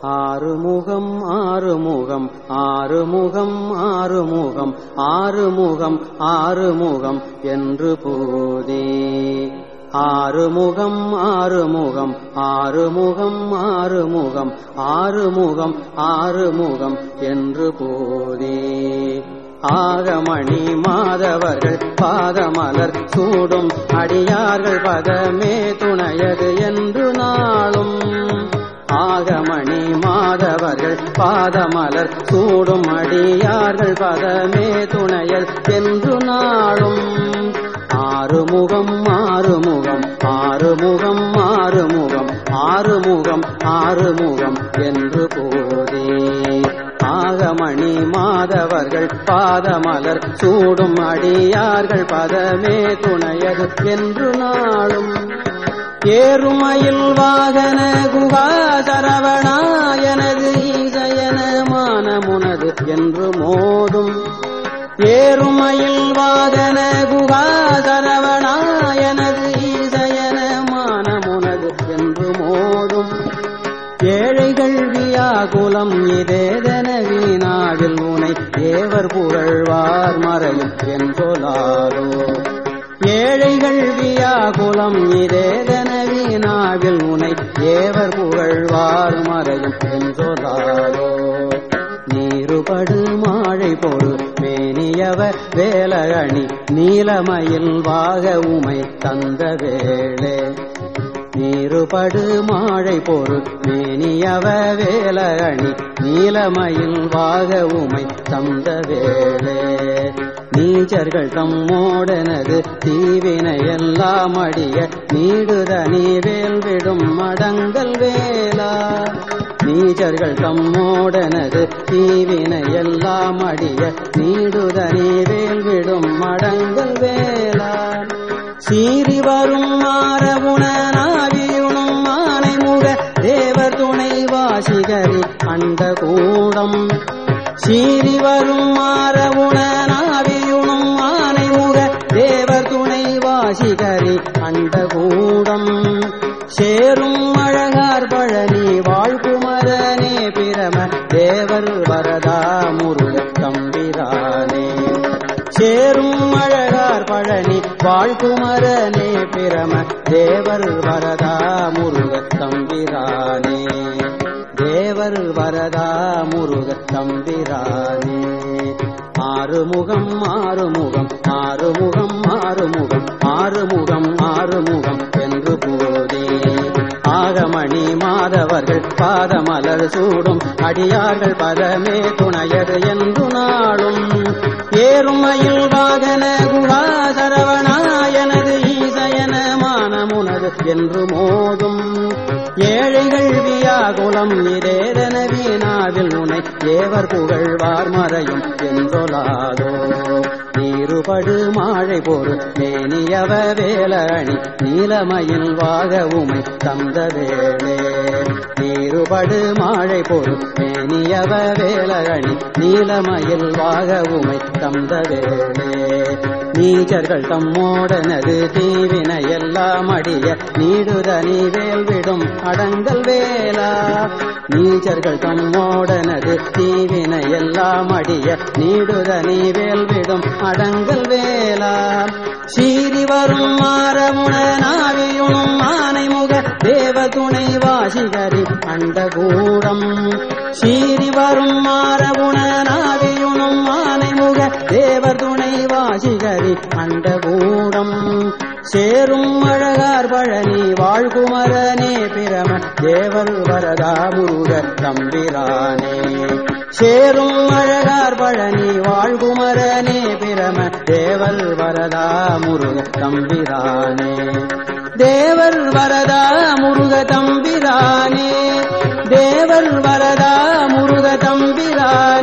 ஆறுமுகம் ஆறுமுகம் ஆறுமுகம் ஆறுமுகம் ஆறுமுகம் ஆறுமுகம் என்று போதே. ஆறுமுகம் ஆறுமுகம் ஆறுமுகம் ஆறுமுகம் ஆறுமுகம் ஆறுமுகம் என்று போதே. ஆகமணி மாதவர்கள் பாதமலர் சூடும் அடியார்கள் பதமே துணையது என்று நாளும் ஆகமணி மாதவர்கள் பாதமலர் சூடும் அடியார்கள் பதமே துணையல் என்று நாளும். ஆறுமுகம் ஆறுமுகம் ஆறுமுகம் ஆறுமுகம் ஆறுமுகம் ஆறுமுகம் என்று போதே. ஆகமணி மாதவர்கள் பாதமலர் சூடும் அடியார்கள் பதமே துணையது என்று நாளும். ஏறுமயில் வாகன குகா சரவணா எனது ஈசயன என்று மோதும். ஏறுமயில் வாகன குகா சரவணா எனது ஈசயன என்று மோதும். ஏழைகள் வியாகுலம் இதேதன வீணாவில் உனை தேவர் புகழ்வார் மறையும் என்றொலாரோ ஏழைகள் வியாகுலம் இதேதன வீணாவில் உனை ஏவர் புகழ்வார் மறையும் என்றொலாரோ நீருபடு மாழை பொழு மேனியவர் வேலகணி நீலமயில் வாக உமை தந்த வேளே. நீருபடு மாழை பொரு மேனியவ வேலகணி நீலமயில் வாக உமை தந்த வேளே. நீச்சர்கள் தம்மோடனது தீவினை எல்லாம் அடிய நீடுத நீவேல் விடும் மடங்கள் வேலா. நீச்சர்கள் தம்மோடனது தீவினை எல்லாம் அடிய நீடுத நீவேல் விடும் மடங்கள் வேலா. சீறி வரும் மாறவுணனாவியுணும் மானைமுக தேவர் துணை வாசிகரி அண்ட கூடம் சீறி வரும் மாறவுணனாவியுணும் துணை அண்ட கூடம். சேரும் அழகார் பழனி வாழ்குமரனே பிரம தேவர் வரதா முருக தம்பிரானே. சேரும் அழகார் பழனி வாழ்குமரனே பிரம தேவர் வரதா முருக தம்பிரானே. தேவர் வரதா முருக தம்பிரானே. ஆறுமுகம் ஆறுமுகம் ஆறுமுகம் ஆறுமுகம் ஆறுமுகம் ஆறுமுகம் என்று போதே ஆகமணி மாதவர்கள் பாதமலர் சூடும் அடியார்கள் பதமே துணையது என்று நாளும் ஏறுமையில் வாகன குணாசரவனாயனது ஈசயன மானமுனது என்று மோதும் ஏழைகள் வியாகுலம் இதேதன வீணாவில் உனை ஏவர் புகழ்வார் மறையும் என்றொலாதோ. நீருபடு மாழை பொருள் மேனியவ வேலணி நீலமயில் வாக உமை தந்த வேளே. நீருபடு மாழை பொருள் மேனியவ வேலணி நீலமயில் வாக உமை தந்த வேளே. நீச்சர்கள் தம்மோடனது தீவினை எல்லாம் அடிய நீடுதனி வேல்விடும் அடங்கல் வேலா நீச்சர்கள் தம்மோடனது தீவினை எல்லாம் அடிய நீடுத வேல் விடும் அடங்கல் வேலா சீறி வரும் மாறமுடனாவியுணும் ஆனை முக தேவ துணை வாசிகரி அண்டகூடம். சீறி வரும் மாறவுணனாவியுணும் ஆனை முக தேவர் துணை வாசிகரி அண்டகூடம். சேரும் அழகார் பழனி வாழ்குமரனே பிரம தேவர் வரதா முருக தம்பிரானே. சேரும் அழகார் பழனி வாழ்குமரனே பிரம தேவர் வரதா முருக தம்பிரானே. தேவர் வரதா முருக தம்பிரானே. தேவர் வரதா முருக தம்பிரானே.